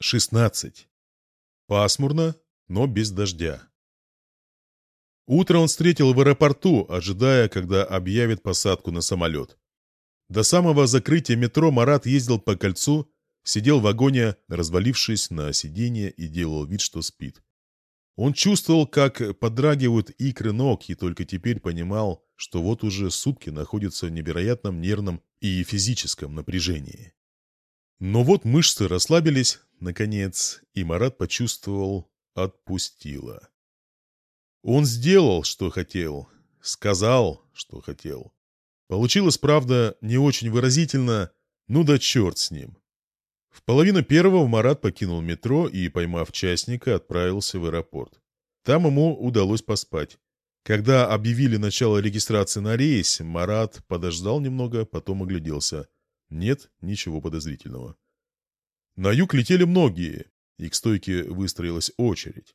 16. Пасмурно, но без дождя. Утро он встретил в аэропорту, ожидая, когда объявят посадку на самолет. До самого закрытия метро Марат ездил по кольцу, сидел в вагоне, развалившись на сиденье и делал вид, что спит. Он чувствовал, как подрагивают икры ног, и только теперь понимал, что вот уже сутки находится в невероятном нервном и физическом напряжении. Но вот мышцы расслабились, наконец, и Марат почувствовал отпустило. Он сделал, что хотел, сказал, что хотел. Получилось, правда, не очень выразительно, ну да черт с ним. В половину первого Марат покинул метро и, поймав частника, отправился в аэропорт. Там ему удалось поспать. Когда объявили начало регистрации на рейс, Марат подождал немного, потом огляделся. Нет ничего подозрительного. На юг летели многие, и к стойке выстроилась очередь.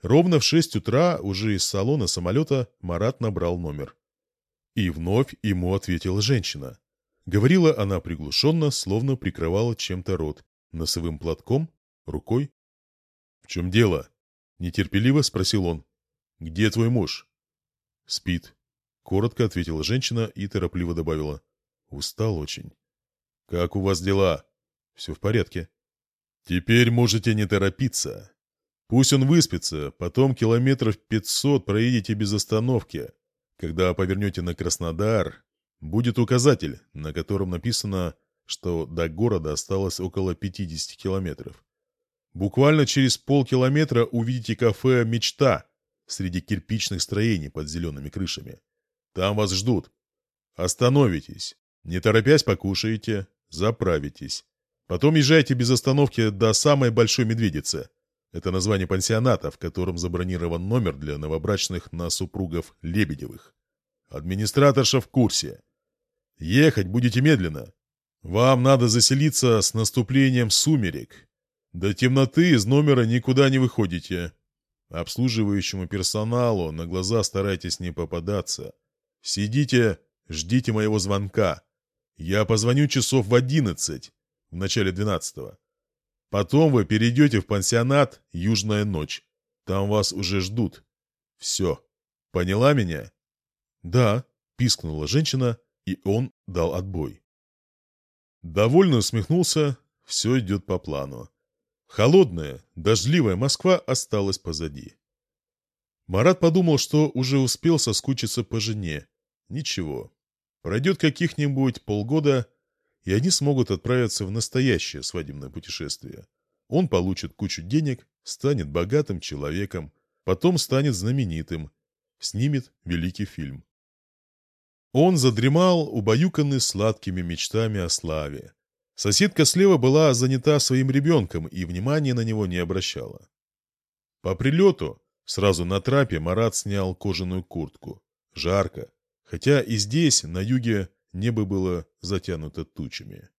Ровно в шесть утра уже из салона самолета Марат набрал номер. И вновь ему ответила женщина. Говорила она приглушенно, словно прикрывала чем-то рот. Носовым платком? Рукой? «В чем дело?» — нетерпеливо спросил он. «Где твой муж?» «Спит», — коротко ответила женщина и торопливо добавила. «Устал очень». «Как у вас дела?» «Все в порядке». «Теперь можете не торопиться. Пусть он выспится, потом километров пятьсот проедете без остановки. Когда повернете на Краснодар, будет указатель, на котором написано, что до города осталось около 50 километров. Буквально через полкилометра увидите кафе «Мечта» среди кирпичных строений под зелеными крышами. Там вас ждут. Остановитесь. Не торопясь покушаете, заправитесь. Потом езжайте без остановки до самой Большой Медведицы. Это название пансионата, в котором забронирован номер для новобрачных на супругов Лебедевых. Администраторша в курсе. Ехать будете медленно. Вам надо заселиться с наступлением сумерек. До темноты из номера никуда не выходите. Обслуживающему персоналу на глаза старайтесь не попадаться. Сидите, ждите моего звонка. Я позвоню часов в одиннадцать, в начале двенадцатого. Потом вы перейдете в пансионат «Южная ночь». Там вас уже ждут. Все. Поняла меня? Да, пискнула женщина, и он дал отбой. Довольно усмехнулся, все идет по плану. Холодная, дождливая Москва осталась позади. Марат подумал, что уже успел соскучиться по жене. Ничего. Пройдет каких-нибудь полгода, и они смогут отправиться в настоящее свадебное путешествие. Он получит кучу денег, станет богатым человеком, потом станет знаменитым, снимет великий фильм. Он задремал, убаюканный сладкими мечтами о славе. Соседка слева была занята своим ребенком и внимания на него не обращала. По прилету, сразу на трапе, Марат снял кожаную куртку. Жарко, хотя и здесь, на юге, небо было затянуто тучами.